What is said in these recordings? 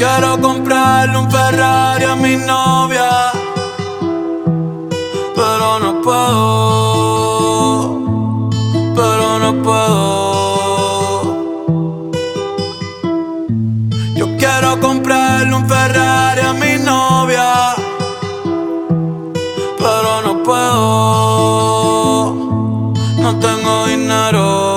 quiero comprarle un Ferrari a mi novia, pero no puedo, pero no puedo. Yo quiero comprarle un Ferrari a mi novia, pero no puedo, no tengo dinero.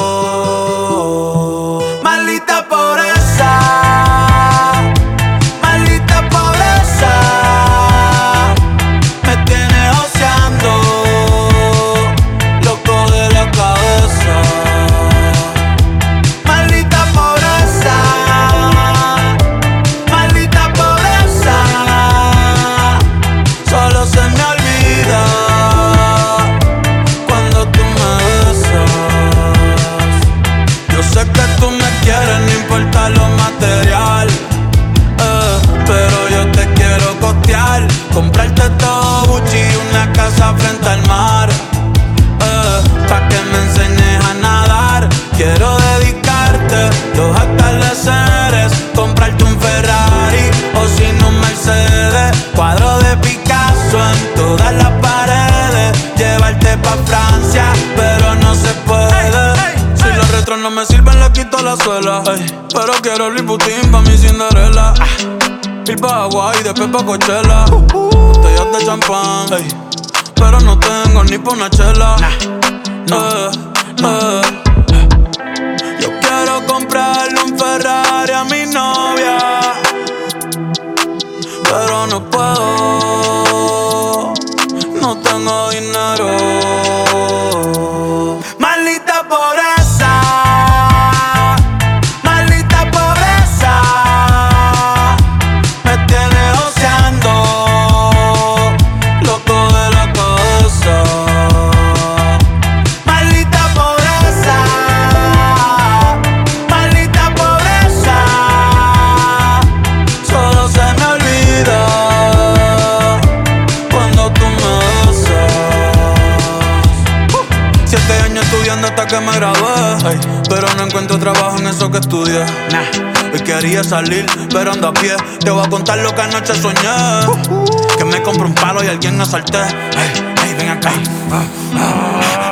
Dos atardeceres. Comprarte un Ferrari o si no un Mercedes. Cuadro de Picasso en todas las paredes. Llevarte pa' Francia, pero no se puede. Si los retros no me sirven, le quito la suela. Ey, pero quiero Louis Vuitton pa' mi Cinderella. Ah, Ir pa' Hawaii, después pa' Coachella. Botellas de champán. ey, pero no tengo ni pa' una chela. Eh, eh. No puedo. No tengo dinero. Estudiando hasta que me gradué. Pero no encuentro trabajo en eso que estudié. Hoy quería salir, pero ando a pie. Te voy a contar lo que anoche soñé. Que me compré un palo y alguien asalté. Ey, ey, ven acá.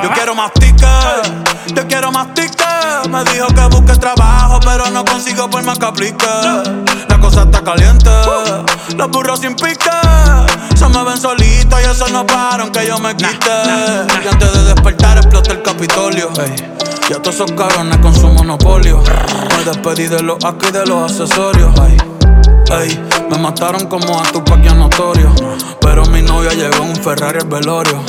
Yo quiero más tickets, yo quiero más tickets. Me dijo que busque trabajo, pero no consigo por más que aplique. La cosa está caliente, los burros sin pique. Se me ven solitos y eso no paran que yo me quite. Y antes de despertar explota el Capitolio. Y a todos esos cabrones con su monopolio. Me despedí de los aquí y de los accesorios. Ey. Ey, me mataron como a tu notorio. Pero mi novia llegó en un Ferrari al velorio.